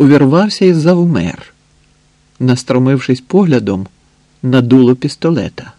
увірвався і завмер, настромившись поглядом на дуло пістолета.